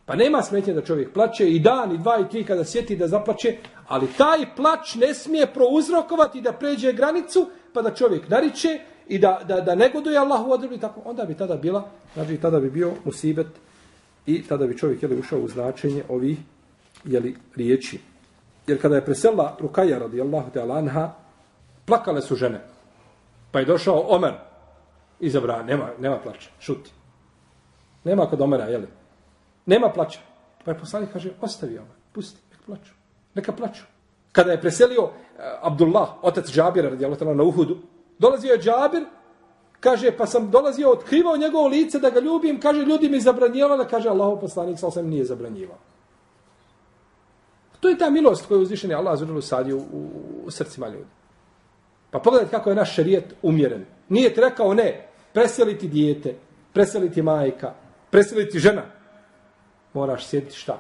Pa nema smetnje da čovjek plače i dan, i dva, i tri kada sjeti da zaplače, ali taj plač ne smije prouzrokovati da pređe granicu, pa da čovjek nariče i da, da, da negoduje Allahu odredbi, tako, onda bi tada bila, znači tada bi bio musibet i tada bi čovjek jeli, ušao u značenje ovih jeli, riječi. Jer kada je preselila Rukaja radijallahu te alanha, plakale su žene. Pa je došao Omer i zabra, nema, nema plaća, šuti. Nema kod Omera, jeli? Nema plaća. Pa je poslanik kaže, ostavi Omer, pusti, neka plaću. Neka plaću. Kada je preselio uh, Abdullah, otac Džabira, radijallahu ta'ala na Uhudu, dolazio je Džabir, kaže, pa sam dolazio, otkrivao njegovo lice da ga ljubim, kaže, ljudi mi zabranjivali, da kaže, Allahov poslanik, sal sam nije zabranjivao. To je ta milost koju uzvišen je Allah zvrlo sadi u, u, u srcima ljudi. Pa pogledajte kako je naš šarijet umjeren. Nije ti rekao ne, preseliti dijete, preseliti majka, preseliti žena moraš sjediti šta?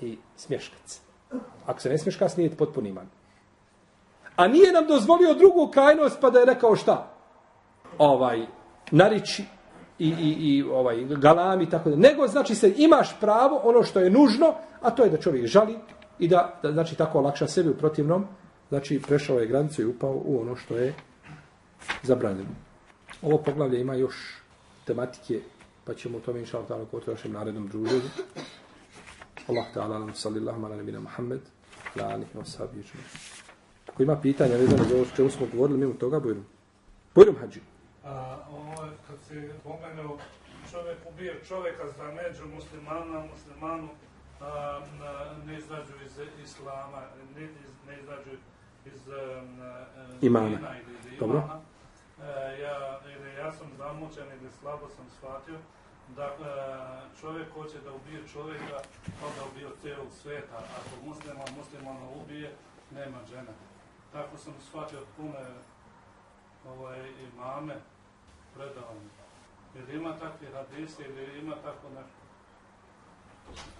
I smješkat se. Ako se ne smješka, nije potpun iman. A nije nam dozvolio drugu krajnost, pa da je rekao šta? Ovaj, nariči i, i, i ovaj, galami, tako da. Nego, znači, se imaš pravo, ono što je nužno, a to je da čovjek žali i da, da znači, tako olakša sebi u protivnom, znači, prešao je granicu i upao u ono što je zabranjeno. Ovo poglavlje ima još tematike pa ćemo o tome inša Allah kod vašem narednom druženju. Allah ta'ala nam sallallahu ala nebina Muhammed, la alihi wa sahabi Ako ima pitanja vezano za ovo čemu smo govorili mimo toga, bujrum. Bujrum hađi. A, ovo kad se pomenuo čovjek ubio čovjeka za među muslimana, muslimanu a, ne izađu iz islama, ne, ne izađu iz a, imana. Iz Dobro. imana. E, ja, ili ja sam zamučen ili slabo sam shvatio, da e, čovjek hoće da ubije čovjeka, kao da ubije cijelog sveta. Ako muslima muslimana ubije, nema žene. Tako sam shvatio pune ovaj, imame predavanje. Ili ima takvi hadisi, ili ima tako nešto.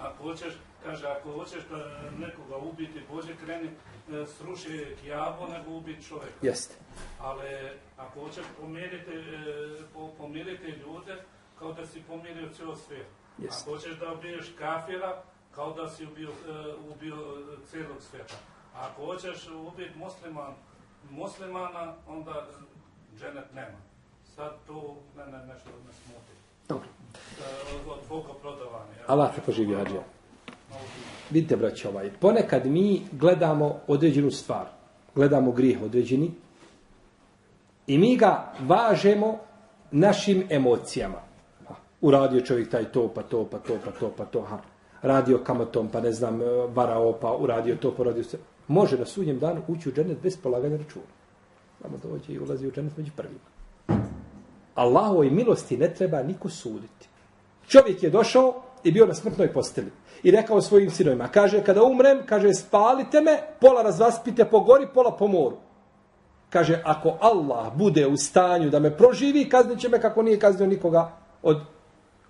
Ako hoćeš, kaže, ako hoćeš da nekoga ubiti, Bože kreni, e, sruši jabu, nego ubiti čovjeka. Jeste. Ali ako hoćeš pomiriti, e, pomiriti ljude, kao da si pomirio cijelo svijet. Yes. Ako hoćeš da ubiješ kafira, kao da si ubio, uh, ubio cijelog svijeta. A ako hoćeš ubiti musliman, muslimana, onda dženet nema. Sad tu ne, ne, nešto ne smuti. Dobro. Od Boga prodavanje. Allah te poživi, Ađija. Vidite, braće, ovaj, ponekad mi gledamo određenu stvar, gledamo grijeh određeni i mi ga važemo našim emocijama uradio čovjek taj to, pa to, pa to, pa to, pa to, ha. Radio kamatom, pa ne znam, varao, pa uradio to, pa uradio se može na sudnjem danu ući u džennet bez polaganja računa. Samo dođe i ulazi u džennet među prvima. Allahovoj milosti ne treba niko suditi. Čovjek je došao i bio na smrtnoj posteli. I rekao svojim sinovima, kaže, kada umrem, kaže, spalite me, pola razvaspite po gori, pola po moru. Kaže, ako Allah bude u stanju da me proživi, kaznit će me kako nije kaznio nikoga od,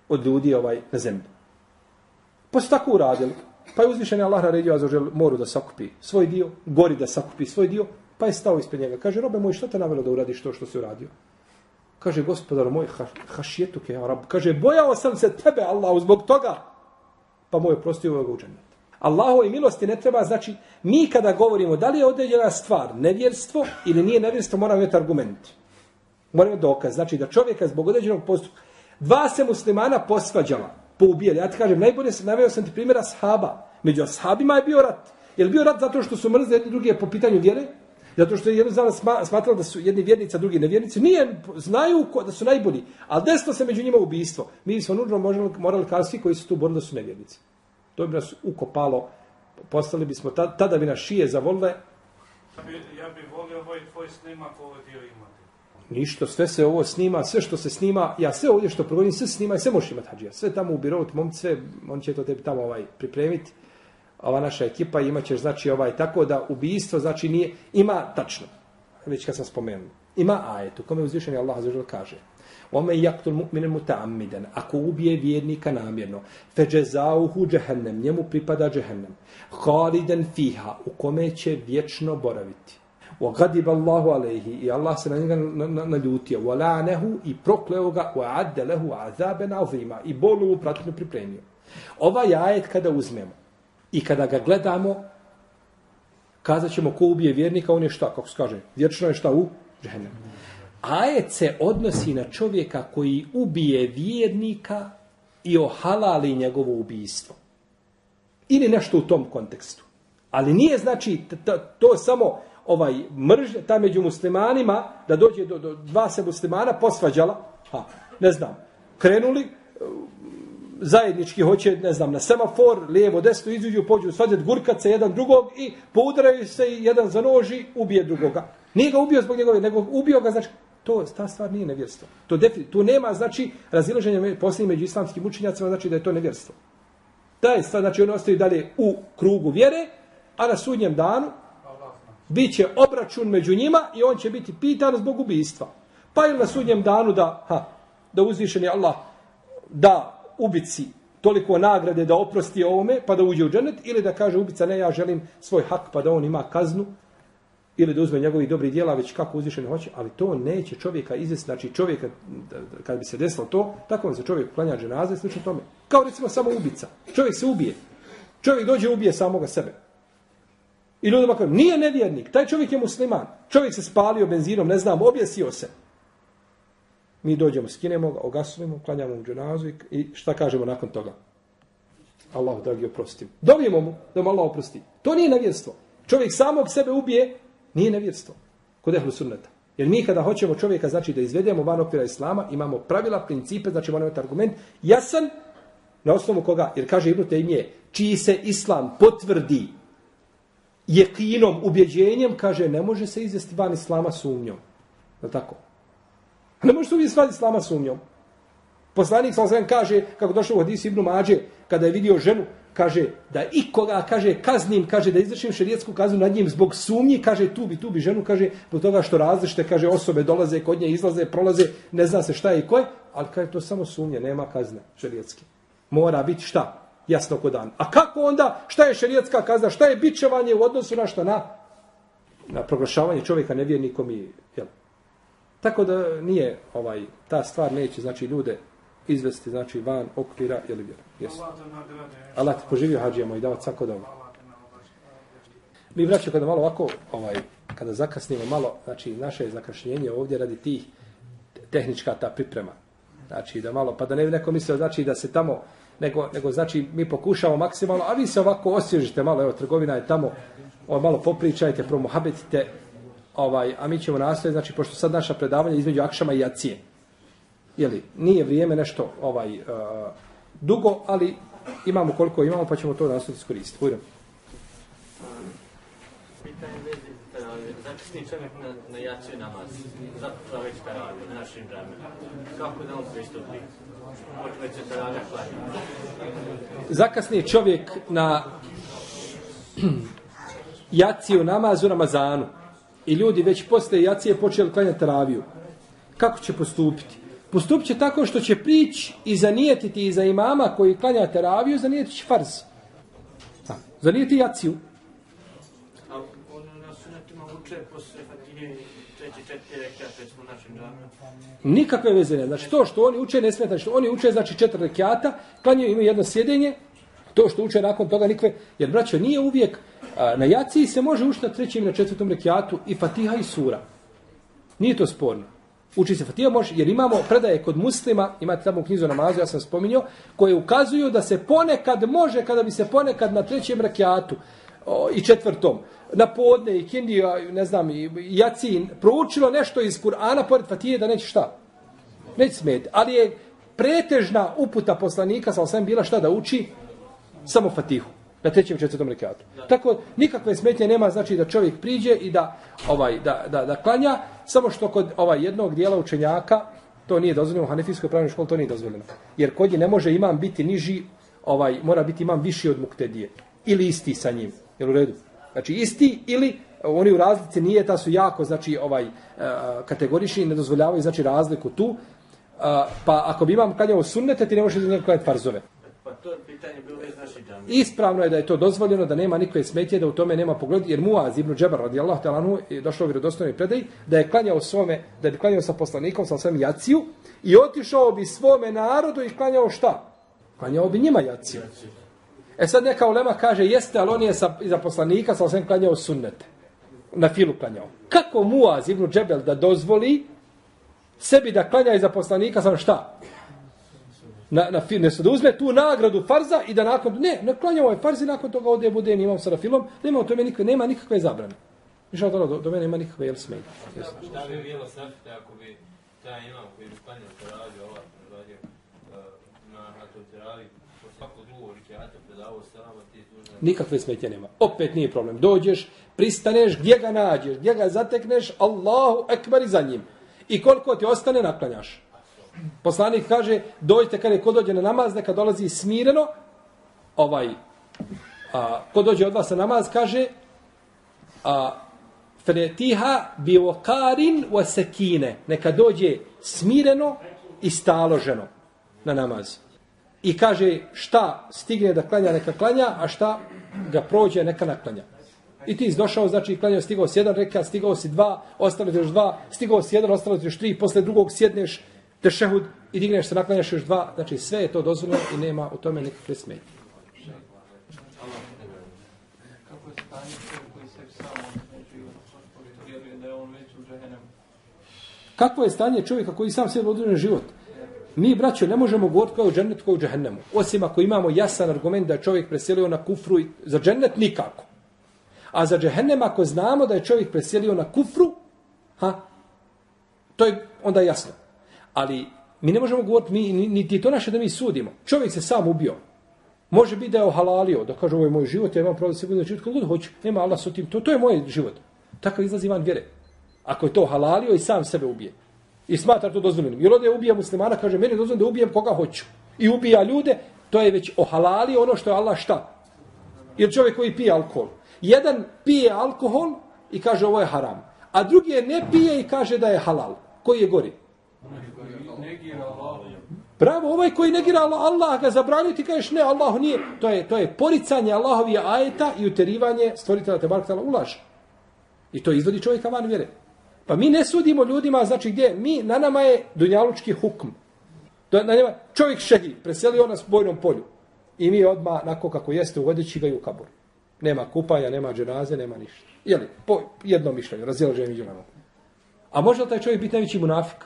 od ljudi ovaj, na zemlji. Pa su tako uradili. Pa je uzvišen Allah naredio Azožel moru da sakupi svoj dio, gori da sakupi svoj dio, pa je stao ispred njega. Kaže, robe moj, što te navelo da uradiš to što si uradio? Kaže, gospodar moj, ha, hašijetuke, ja rab. Kaže, bojao sam se tebe, Allah, zbog toga. Pa moj prostio ovoga učenja. Allahove milosti ne treba, znači, mi kada govorimo da li je određena stvar nevjerstvo ili nije nevjerstvo, moramo imati argument. Moramo imati dokaz. Znači, da čovjeka zbog određenog postupka, dva se muslimana posvađala, poubijali. Ja ti kažem, najbolje sam naveo sam ti primjera sahaba. Među sahabima je bio rat. Je li bio rat zato što su mrzli jedni drugi po pitanju vjere? Zato što je jedan zna smatrali da su jedni vjernici, a drugi nevjernici. Nije, znaju ko, da su najbolji. Ali desno se među njima ubistvo. Mi smo nužno možemo, morali kao svi koji su tu borili da su nevjernici. To bi nas ukopalo. Postali bismo, tada, tada bi nas šije zavolile. Ja bi, ja bi volio ovaj tvoj snimak ovaj dio imati. Ništa, sve se ovo snima, sve što se snima, ja sve ovdje što progovorim, sve snima i sve možeš imati hađija. Sve tamo u birovu, momci, sve, on će to tebi tamo ovaj pripremiti ova naša ekipa ima ćeš, znači, ovaj, tako da ubijstvo, znači, nije, ima tačno, već kad sam spomenuo, ima ajet u kome uzvišeni Allah zažel kaže, Ome jaktul mu'minen muta'ammidan. ako ubije vjernika namjerno, fejezauhu džehennem, njemu pripada džehennem, haliden fiha, u kome će vječno boraviti. Wa gadib Allahu alejhi i Allah se na njega naljutio wa la'anahu i prokleo ga wa adda lahu azaban azima i bolu pratno pripremio. Ovaj ajet kada uzmemo I kada ga gledamo, kazat ćemo ko ubije vjernika, on je šta, kako se kaže, vječno je šta u džehennem. Ajet se odnosi na čovjeka koji ubije vjernika i ohalali njegovo ubijstvo. Ili nešto u tom kontekstu. Ali nije znači to samo ovaj mrž, ta među muslimanima, da dođe do, do dva se muslimana posvađala, ha, ne znam, krenuli, e, zajednički hoće, ne znam, na semafor, lijevo, desno, izuđu, pođu svađati gurkace jedan drugog i poudaraju se i jedan za noži, ubije drugoga. Nije ga ubio zbog njegove, nego ubio ga, znači, to, ta stvar nije nevjerstvo. To definitivno, tu nema, znači, razilaženja poslije među islamskim učinjacima, znači da je to nevjerstvo. Taj je stvar, znači, oni ostaju dalje u krugu vjere, a na sudnjem danu Biće obračun među njima i on će biti pitan zbog ubistva. Pa ili na sudnjem danu da, ha, da uzvišen je Allah da ubici toliko nagrade da oprosti ovome pa da uđe u dženet ili da kaže ubica ne ja želim svoj hak pa da on ima kaznu ili da uzme njegovi dobri dijela već kako uzvišen hoće ali to neće čovjeka izvesti znači čovjeka kad bi se desilo to tako on se čovjek klanja dženaze slično tome. Kao recimo samo ubica. Čovjek se ubije. Čovjek dođe ubije samoga sebe i ljudima kažu nije nevjernik taj čovjek je musliman čovjek se spalio benzinom ne znam objesio se Mi dođemo, skinemo ga, ogasujemo, klanjamo u dženazu i šta kažemo nakon toga? Allah da ga oprosti. Dovijemo mu da mu Allah oprosti. To nije nevjerstvo. Čovjek samog sebe ubije, nije nevjerstvo. Kod ehlu sunneta. Jer mi kada hoćemo čovjeka znači da izvedemo van okvira islama, imamo pravila, principe, znači moramo imati argument jasan na osnovu koga, jer kaže Ibnu Tejmije, čiji se islam potvrdi jekinom, ubjeđenjem, kaže, ne može se izvesti van islama sumnjom. Je tako? Ne možeš izvesti van islama sumnjom. Poslanik sa osvijem kaže, kako došao u Hadis Ibnu Mađe, kada je vidio ženu, kaže da ikoga, kaže, kaznim, kaže da izvršim šerijetsku kaznu nad njim zbog sumnji, kaže tu bi, tu bi ženu, kaže, zbog toga što različite, kaže, osobe dolaze kod nje, izlaze, prolaze, ne zna se šta je i ko je, ali kaže, to samo sumnje, nema kazne šerijetske. Mora biti šta? Jasno kod dan. A kako onda, šta je šerijetska kazna, šta je bičevanje u odnosu na šta? Na, na proglašavanje čovjeka nevjernikom i, jel, Tako da nije ovaj ta stvar neće znači ljude izvesti znači van okvira ili vjera. Jesu. Allah ti poživio hađijama i davati svako dobro. Mi vraćamo kada malo ovako, ovaj, kada zakasnimo malo, znači naše zakašnjenje ovdje radi tih tehnička ta priprema. Znači da malo, pa da ne bi neko mislio znači da se tamo, nego, nego znači mi pokušamo maksimalno, a vi se ovako osježite malo, evo trgovina je tamo, ovaj, malo popričajte, promohabetite, ovaj, a mi ćemo nastaviti, znači, pošto sad naša predavanja između akšama i jacije. Jeli, nije vrijeme nešto ovaj uh, dugo, ali imamo koliko imamo, pa ćemo to nastaviti iskoristiti. Ujdem. čovjek na, na jaciju namaz, zapravo već taravio na našim vremenima. Kako da on pristupi? Već klanja. Zakasni čovjek na jaciju namazu u Ramazanu i ljudi već posle jacije počeli klanjati taraviju. Kako će postupiti? Postupit će tako što će prići i zanijetiti iza imama koji klanja taraviju, zanijetit će farz. Zanijeti jaciju juče posle Fatine, treći četiri rekata smo našim džamima. Nikakve veze ne. Znači to što oni uče ne smeta. Što oni uče znači četiri rekiata, klanjaju imaju jedno sjedenje, to što uče nakon toga nikve, jer braćo nije uvijek, a, na jaciji se može učiti na trećem i na četvrtom rekiatu i Fatiha i sura. Nije to sporno. Uči se Fatiha može, jer imamo predaje kod muslima, imate tamo u knjizu namazu, ja sam spominjao, koje ukazuju da se ponekad može, kada bi se ponekad na trećem rekiatu o, i četvrtom, na podne i kindija, ne znam, i jacin, proučilo nešto iz Kur'ana pored Fatihe da neće šta? Neće smeti. Ali je pretežna uputa poslanika, sa osam bila šta da uči? Samo Fatihu na trećem i četvrtom rekatu. Tako nikakve smetnje nema znači da čovjek priđe i da ovaj da da da klanja samo što kod ovaj jednog dijela učenjaka to nije dozvoljeno u Hanefijskoj pravnoj školi to nije dozvoljeno. Jer kod je ne može imam biti niži, ovaj mora biti imam viši od muktedije ili isti sa njim. Jel u redu? Znači isti ili oni u razlici nije ta su jako znači ovaj uh, kategorični ne dozvoljavaju znači razliku tu. Uh, pa ako bi imam klanjao sunnete ti ne možeš da klanjati farzove. Pa to je pitanje bilo već naših džamija. Ispravno je da je to dozvoljeno, da nema nikakve smetje, da u tome nema pogled, jer Muaz ibn Džebar radijallahu ta'ala anhu je došao u vjerodostojnoj predaji da je klanjao svome, da je klanjao sa poslanikom, sa svem jaciju i otišao bi svome narodu i klanjao šta? Klanjao bi njima jaciju. E sad neka ulema kaže, jeste, ali on je sa, iza poslanika sa osvijem klanjao sunnete. Na filu klanjao. Kako Muaz ibn Džebel da dozvoli sebi da klanja iza poslanika sa šta? na, na ne da uzme tu nagradu farza i da nakon ne ne klanja ovaj farz i nakon toga ode bude imam sa rafilom nema u tome nikakve nema nikakve zabrane Mišao to do, do mene nema nikakve jel Da pa Šta bi bilo srpite ako bi taj imam koji bi klanjao teraviju, ova radio eh, na, na toj teraviji, Nikakve smetje nema. Opet nije problem. Dođeš, pristaneš, gdje ga nađeš, gdje ga zatekneš, Allahu ekber za njim. I koliko ti ostane, naklanjaš. Poslanik kaže, dođite kada je ko dođe na namaz, neka dolazi smireno, ovaj, a, ko dođe od vas na namaz, kaže, a, fretiha bi okarin wa sekine, neka dođe smireno i staloženo na namaz. I kaže, šta stigne da klanja, neka klanja, a šta ga prođe, neka naklanja. I ti došao, znači, klanjao, stigao si jedan reka, stigao si dva, ostalo ti još dva, stigao si jedan, ostalo ti još tri, posle drugog sjedneš, tešehud i digneš se, naklanjaš još dva, znači sve je to dozvoljeno i nema u tome nikakve smetnje. Kako je stanje? Kakvo je čovjeka koji sam sebi određen život? Mi, braćo, ne možemo govoriti kao u kao u džehennemu. Osim ako imamo jasan argument da je čovjek preselio na kufru, i za džennet nikako. A za džehennem, ako znamo da je čovjek preselio na kufru, ha, to je onda jasno. Ali mi ne možemo govoriti, mi, niti je to naše da mi sudimo. Čovjek se sam ubio. Može biti da je ohalalio, da kaže ovo je moj život, ja imam pravo da se budem život, kako god hoću. Nema Allah sa tim, to, to je moj život. Tako izlazi van vjere. Ako je to halalio i sam sebe ubije. I smatra to dozvoljenim. Jer ovdje ubija muslimana, kaže, meni je dozvoljeno da ubijem koga hoću. I ubija ljude, to je već ohalali ono što je Allah šta. Jer čovjek koji pije alkohol. Jedan pije alkohol i kaže ovo je haram. A drugi je ne pije i kaže da je halal. Koji je gori? Bravo, ovaj koji negira Allah, Allah ga zabranio, ti kažeš ne, Allah nije. To je, to je poricanje Allahovi ajeta i uterivanje stvoritelja te barktala ulaža. I to izvodi čovjeka van vjere. Pa mi ne sudimo ljudima, znači gdje, mi, na nama je dunjalučki hukm. To, na njema, čovjek šehi, preselio nas u bojnom polju. I mi odma nako kako jeste, uvodeći ga i u kabur. Nema kupanja, nema dženaze, nema ništa. Jeli, po jednom mišljenju, razilaženje među nama. A može li taj čovjek biti najveći munafik?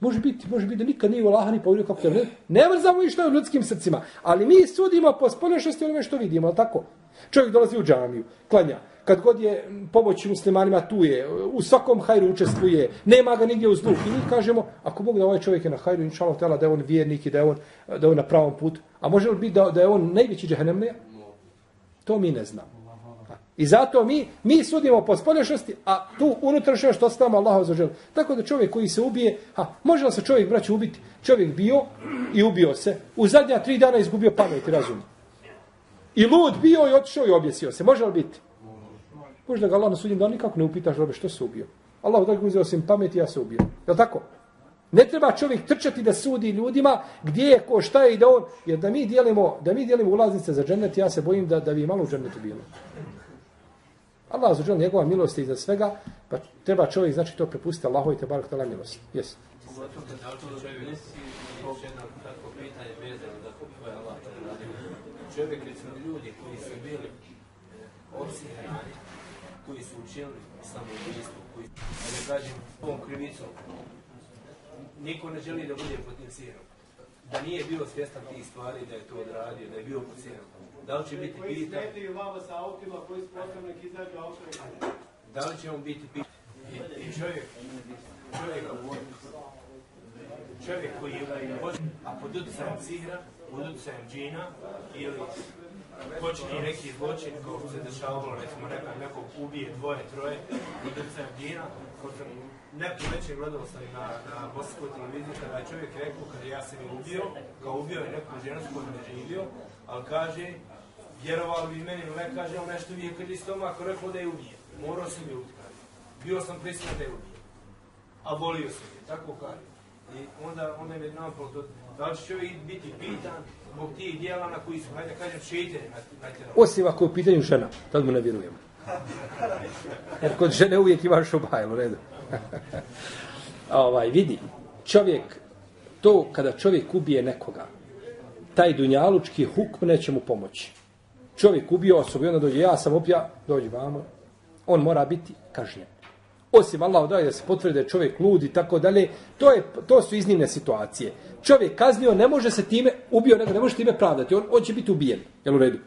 Može biti, može biti da nikad nije u Allaha ni povjerio kako je. ne. Mrzamo što u ljudskim srcima. Ali mi sudimo po spoljašnosti onome što vidimo, ali tako? Čovjek dolazi u džamiju, klanja. Kad god je pomoći muslimanima tu je, u svakom hajru učestvuje, nema ga nigdje uz duh. I mi kažemo, ako Bog da ovaj čovjek je na hajru, inša Allah, da je on vjernik i da je on, da je on na pravom putu. A može li biti da, da je on najveći džehennemlija? To mi ne znamo. I zato mi, mi sudimo po spolješnosti, a tu unutrašnje što stavamo Allahu za želu. Tako da čovjek koji se ubije, ha, može li se čovjek, braću, ubiti? Čovjek bio i ubio se. U zadnja tri dana izgubio pamet i razum. I lud bio i otišao i objesio se. Može li biti? Možda ga Allah na sudnjem danu nikako ne upitaš, robe, što se ubio? Allah da uzeo sam pamet i ja se ubio. Je tako? Ne treba čovjek trčati da sudi ljudima gdje je, ko, šta je i da on... Jer da mi dijelimo, da mi dijelimo ulaznice za džennet, ja se bojim da, da bi malo u džennetu bilo. Allah za njegova milost je iza svega, pa treba čovjek znači to prepustiti Allahu i te barak tala milost. Jesi. Čovjek, recimo, ljudi koji su bili e, osjećani, koji su učili samoubistvo, koji, da kažem, ovom krivicom, niko ne želi da bude potenciran. Da nije bio svjestan tih stvari, da je to odradio, da je bio potenciran. Da li će biti pitan? Koji smetaju vama sa autima koji sposobni nek izađu autom? Da li će on biti pitan? I, i čovjek, čovjek, čovjek koji je a pod utjecajem sihra, pod utjecajem džina, ili počini neki zločin, kao se dešavalo, recimo neka nekog ubije dvoje, troje, pod utjecajem džina, kao sam neko veće gledao sam na, na bosanskoj televiziji, kada je čovjek rekao, kada ja sam je ubio, kao ubio je neku ženu s kojom je živio, ali kaže, vjerovali bi meni, ne kaže, on nešto vije kad je stomak rekao da je ubije. Morao sam je ubiti. Bio sam prisilan da je ubije. A volio sam je, tako kaže. I onda, onda je napol to, da li će čovjek biti pitan zbog tih dijela na koji su, hajde kažem, šeiteri na. Osim ako je u pitanju žena, tad mu ne vjerujemo. Jer kod žene uvijek imaš šubajl, u redu. ovaj, vidi, čovjek, to kada čovjek ubije nekoga, taj dunjalučki hukm neće mu pomoći čovjek ubio osobu i onda dođe, ja sam opja, dođe vamo, on mora biti kažnjen. Osim Allah daje da se potvrde čovjek lud i tako dalje, to, je, to su iznimne situacije. Čovjek kaznio, ne može se time, ubio nego, ne može time pravdati, on, on će biti ubijen, jel u redu?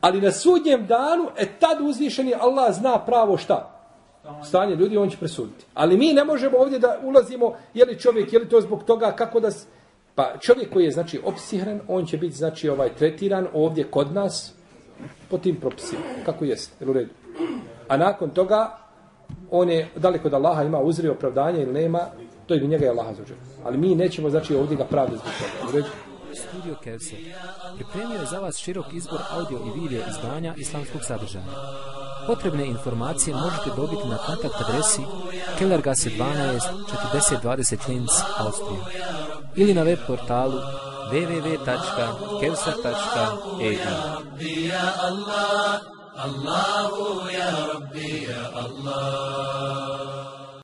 Ali na sudnjem danu, e tad uzvišeni Allah zna pravo šta? Stanje ljudi, on će presuditi. Ali mi ne možemo ovdje da ulazimo, je li čovjek, je li to zbog toga, kako da... Pa čovjek koji je, znači, opsihran, on će biti, znači, ovaj tretiran ovdje kod nas, po tim propisima, kako jest, jel u redu. A nakon toga, on je daleko od Allaha ima uzri opravdanje ili nema, to je njega je Allaha zađer. Ali mi nećemo, znači, ovdje ga pravde zbog toga. U. Studio Kevser pripremio je za vas širok izbor audio i video izdanja islamskog sadržaja. Potrebne informacije možete dobiti na kontakt adresi Kellergasse 12 4020 Linz, Austrija ili na web portalu www.kevser.eu الله يا ربي يا الله.